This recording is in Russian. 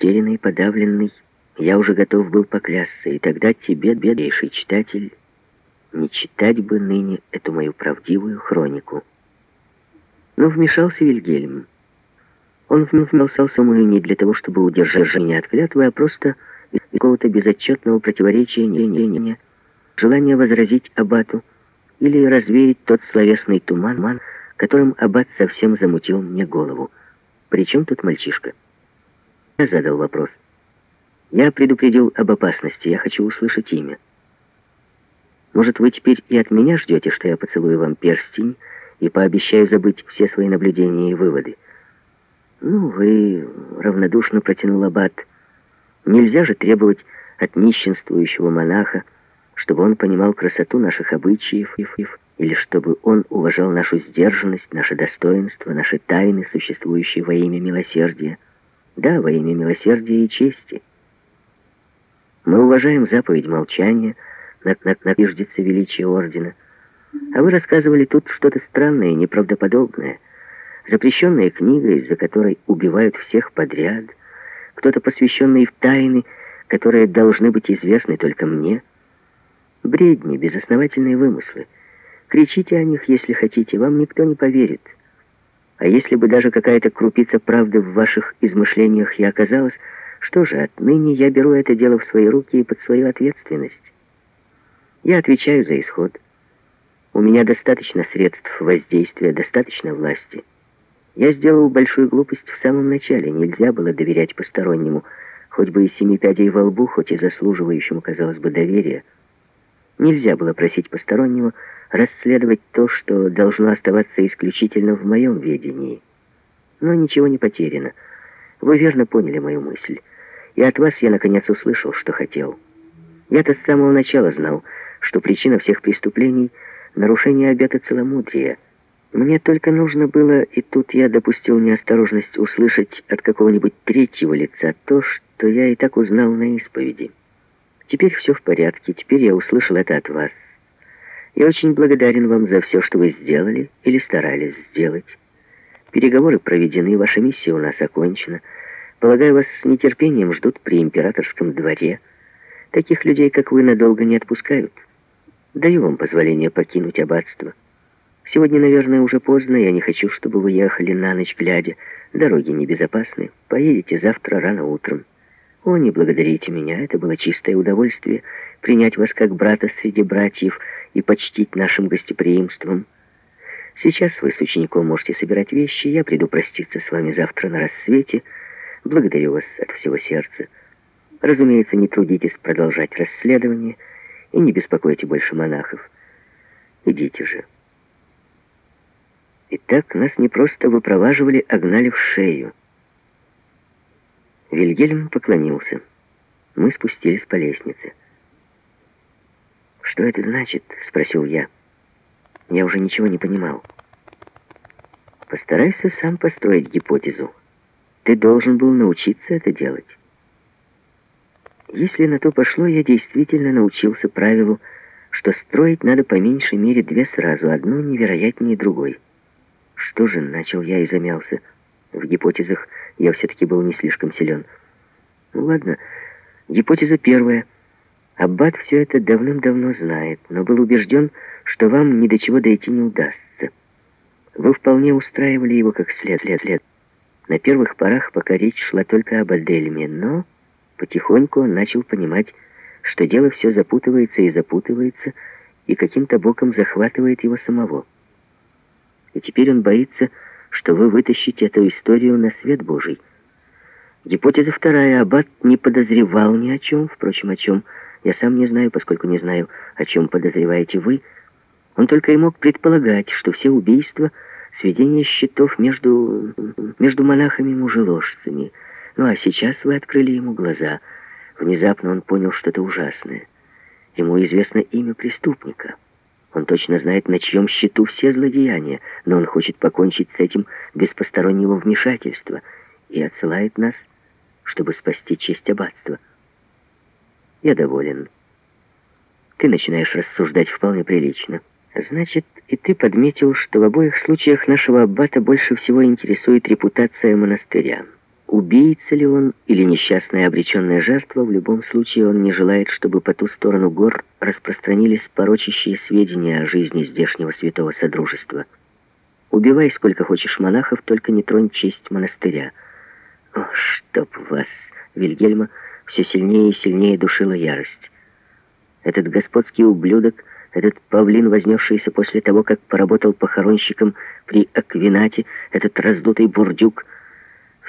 растерянный, подавленный, я уже готов был поклясться, и тогда тебе, беднейший читатель, не читать бы ныне эту мою правдивую хронику. Но вмешался Вильгельм. Он вмешался мою не для того, чтобы удержать меня от клятвы, а просто из какого-то безотчетного противоречия, не, не, не, не, желание возразить Абату или развеять тот словесный туман, которым Аббат совсем замутил мне голову. Причем тут мальчишка? Задал вопрос. Я предупредил об опасности, я хочу услышать имя. Может, вы теперь и от меня ждете, что я поцелую вам перстень и пообещаю забыть все свои наблюдения и выводы? Ну, вы равнодушно протянул Аббат. Нельзя же требовать от нищенствующего монаха, чтобы он понимал красоту наших обычаев, или чтобы он уважал нашу сдержанность, наше достоинство, наши тайны, существующие во имя милосердия. Да, во имя милосердия и чести. Мы уважаем заповедь молчания, надеждится величие ордена. А вы рассказывали тут что-то странное, неправдоподобное. Запрещенная книга, из-за которой убивают всех подряд. Кто-то посвященный в тайны, которые должны быть известны только мне. Бредни, безосновательные вымыслы. Кричите о них, если хотите, вам никто не поверит. А если бы даже какая-то крупица правды в ваших измышлениях и оказалась, что же, отныне я беру это дело в свои руки и под свою ответственность. Я отвечаю за исход. У меня достаточно средств воздействия, достаточно власти. Я сделал большую глупость в самом начале. Нельзя было доверять постороннему, хоть бы и семи пядей во лбу, хоть и заслуживающему, казалось бы, доверия. Нельзя было просить постороннего расследовать то, что должно оставаться исключительно в моем ведении. Но ничего не потеряно. Вы верно поняли мою мысль. И от вас я, наконец, услышал, что хотел. Я-то с самого начала знал, что причина всех преступлений — нарушение обета целомудрия. Мне только нужно было, и тут я допустил неосторожность услышать от какого-нибудь третьего лица то, что я и так узнал на исповеди. Теперь все в порядке, теперь я услышал это от вас. Я очень благодарен вам за все, что вы сделали или старались сделать. Переговоры проведены, ваша миссия у нас окончена — Полагаю, вас с нетерпением ждут при императорском дворе. Таких людей, как вы, надолго не отпускают. Даю вам позволение покинуть аббатство. Сегодня, наверное, уже поздно, я не хочу, чтобы вы ехали на ночь глядя. Дороги небезопасны. Поедете завтра рано утром. О, не благодарите меня, это было чистое удовольствие принять вас как брата среди братьев и почтить нашим гостеприимством. Сейчас вы с учеником можете собирать вещи, я приду проститься с вами завтра на рассвете, Благодарю вас от всего сердца. Разумеется, не трудитесь продолжать расследование и не беспокойте больше монахов. Идите же. Итак, нас не просто выпроваживали, а гнали в шею. Вильгельм поклонился. Мы спустились по лестнице. «Что это значит?» — спросил я. Я уже ничего не понимал. «Постарайся сам построить гипотезу», ты должен был научиться это делать. Если на то пошло, я действительно научился правилу, что строить надо по меньшей мере две сразу, одну невероятнее другой. Что же, начал я и замялся. В гипотезах я все-таки был не слишком силен. Ну ладно, гипотеза первая. Аббат все это давным-давно знает, но был убежден, что вам ни до чего дойти не удастся. Вы вполне устраивали его как след, след, след. На первых порах, пока речь шла только об Адельме, но потихоньку он начал понимать, что дело все запутывается и запутывается, и каким-то боком захватывает его самого. И теперь он боится, что вы вытащите эту историю на свет Божий. Гипотеза вторая. Аббат не подозревал ни о чем, впрочем, о чем я сам не знаю, поскольку не знаю, о чем подозреваете вы. Он только и мог предполагать, что все убийства — сведение счетов между, между монахами-мужеложцами. Ну а сейчас вы открыли ему глаза. Внезапно он понял что-то ужасное. Ему известно имя преступника. Он точно знает, на чьем счету все злодеяния, но он хочет покончить с этим без постороннего вмешательства и отсылает нас, чтобы спасти честь аббатства. Я доволен. Ты начинаешь рассуждать вполне прилично. Значит, и ты подметил, что в обоих случаях нашего аббата больше всего интересует репутация монастыря. Убийца ли он или несчастная обреченная жертва, в любом случае он не желает, чтобы по ту сторону гор распространились порочащие сведения о жизни здешнего святого Содружества. Убивай сколько хочешь монахов, только не тронь честь монастыря. О, чтоб вас, Вильгельма, все сильнее и сильнее душила ярость. Этот господский ублюдок, этот павлин, вознесшийся после того, как поработал похоронщиком при Аквинате, этот раздутый бурдюк —